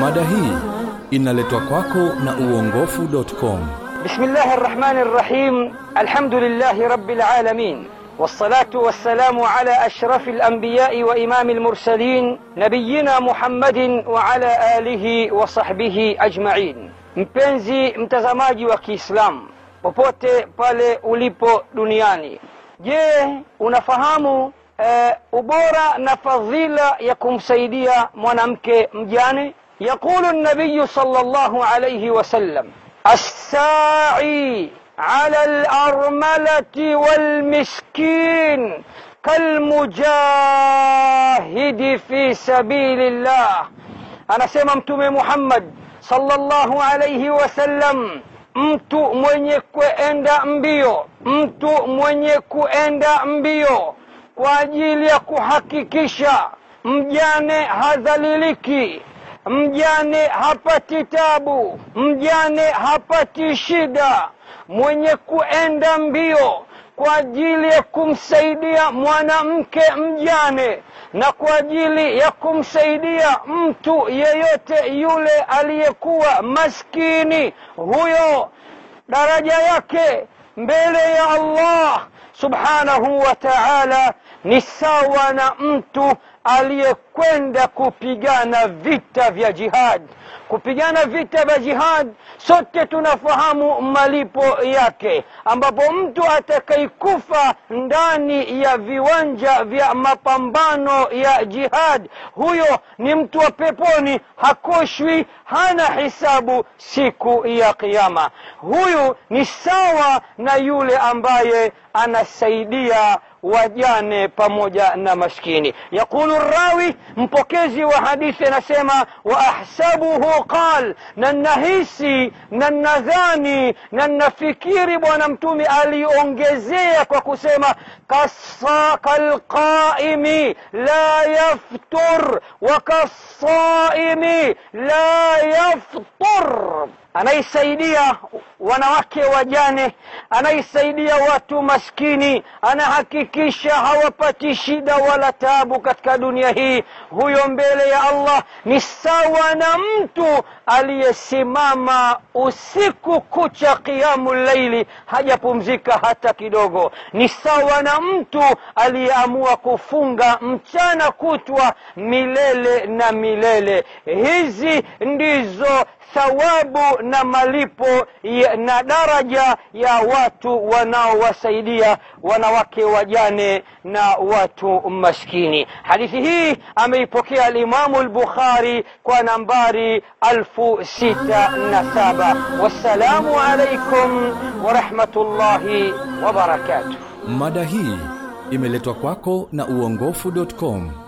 Mada hii inaletwa kwako na uongofu.com. بسم الله الرحمن الرحيم الحمد لله رب العالمين والصلاة والسلام على أشرف الأنبياء وإمام المرسلين نبينا محمد وعلى آله وصحبه أجمعين mpenzi mtazamaji wa kiislamu popote pale ulipo duniani je unafahamu eh, ubora na fadhila ya kumsaidia mwanamke mjane يقول النبي صلى الله عليه وسلم الساعي على الأرملة والمسكين كالمجاهد في سبيل الله. أنا سممت محمد صلى الله عليه وسلم. mtu mwenye kuenda mbio mtu mwenye kuenda mbio kwa ajili ya kuhakikisha mjane hadhaliliki mjane hapati tabu. Mjane hapati shida. Mwenye kuenda mbio kwa ajili ya kumsaidia mwanamke mjane na kwa ajili ya kumsaidia mtu yeyote yule aliyekuwa maskini huyo daraja yake mbele ya allah subhanahu wa taala ni sawa na mtu aliyekwenda kupigana vita vya jihad kupigana vita vya jihad sote tunafahamu malipo yake ambapo mtu atakayekufa ndani ya viwanja vya mapambano ya jihad huyo ni mtu wa peponi hakoshwi hana hisabu siku ya Kiyama. huyu ni sawa na yule ambaye anasaidia wajane pamoja na maskini yaqulu rawi mpokezi wa hadithi anasema wa ahsabuhu qal na nahisi na nadhani na nafikiri bwana mtume aliongezea kwa kusema kalqaimi la yaftur wa kasaimi la yaftur anaisaidia wanawake wajane anaisaidia watu maskini anahakikisha hawapati shida wala tabu katika dunia hii. Huyo mbele ya allah ni sawa na mtu aliyesimama usiku kucha qiamu laili, hajapumzika hata kidogo. Ni sawa na mtu aliyeamua kufunga mchana kutwa milele na milele. Hizi ndizo thawabu na malipo ya, na daraja ya watu wanaowasaidia wanawake wajane na watu maskini. Hadithi hii ameipokea alimamu lbukhari kwa nambari alfu sita na saba. Wassalamu alaikum warahmatullahi wabarakatuh Mada hii imeletwa kwako na uongofu.com.